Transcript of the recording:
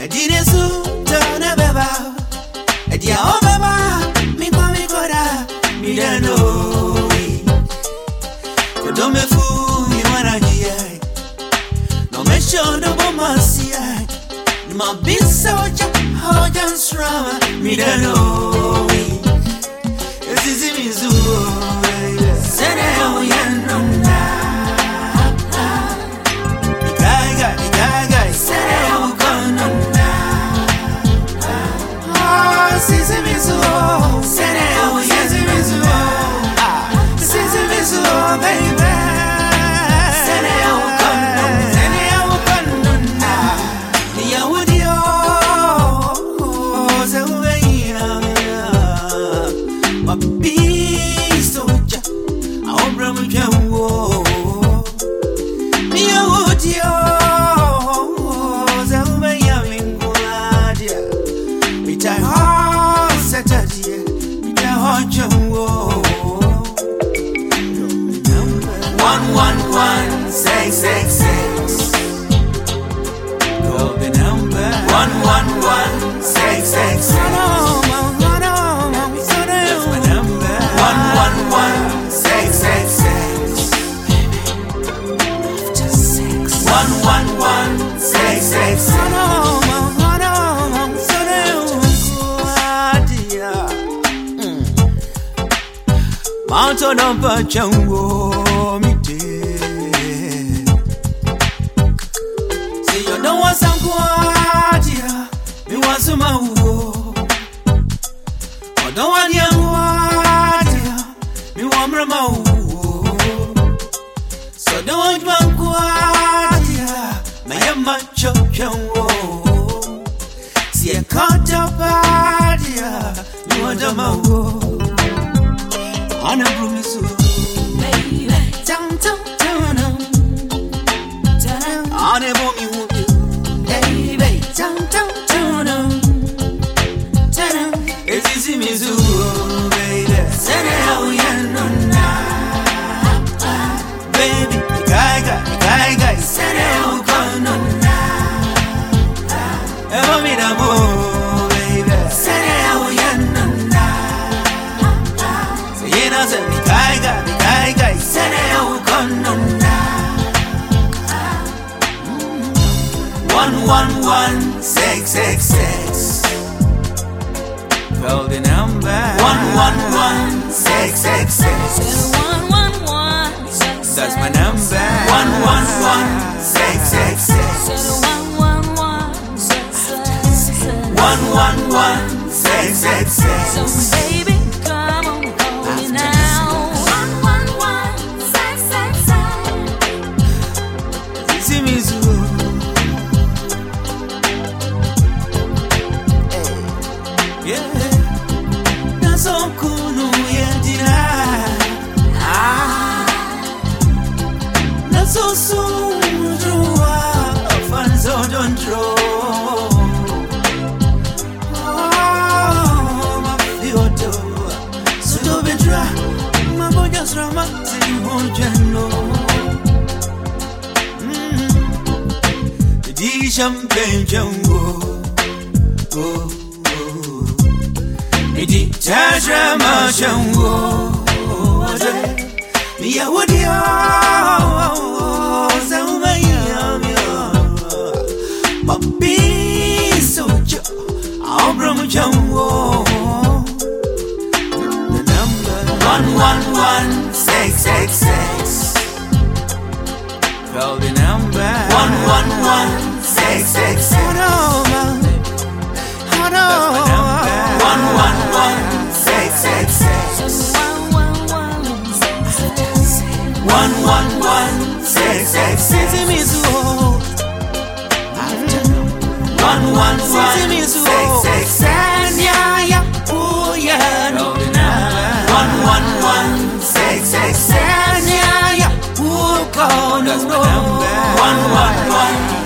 I didn't so turn a beba. I did My big soldier, how One one one six six six. Call the number. One one one six six six. One one one six six six. One one one six six six. Mountain of a jungle, me See you don't want some quadia, you want some more. I don't want young wadia, you want more. So don't want quadia, my yama chocho. See a cut Ana brumisu, down, one, one, six, six, six. Call the number. One, one, one, six, six, six. That's my number. One, one, one, six, six, six. One, one, one, six, six, six. Baby, the number one one one six six six Call the number. One one one six, six, six. Hold on, man. Hold on. One one one six six six. One one one six six six. One one one six six six. One one one six six six. One one one six six six. One one one six six six.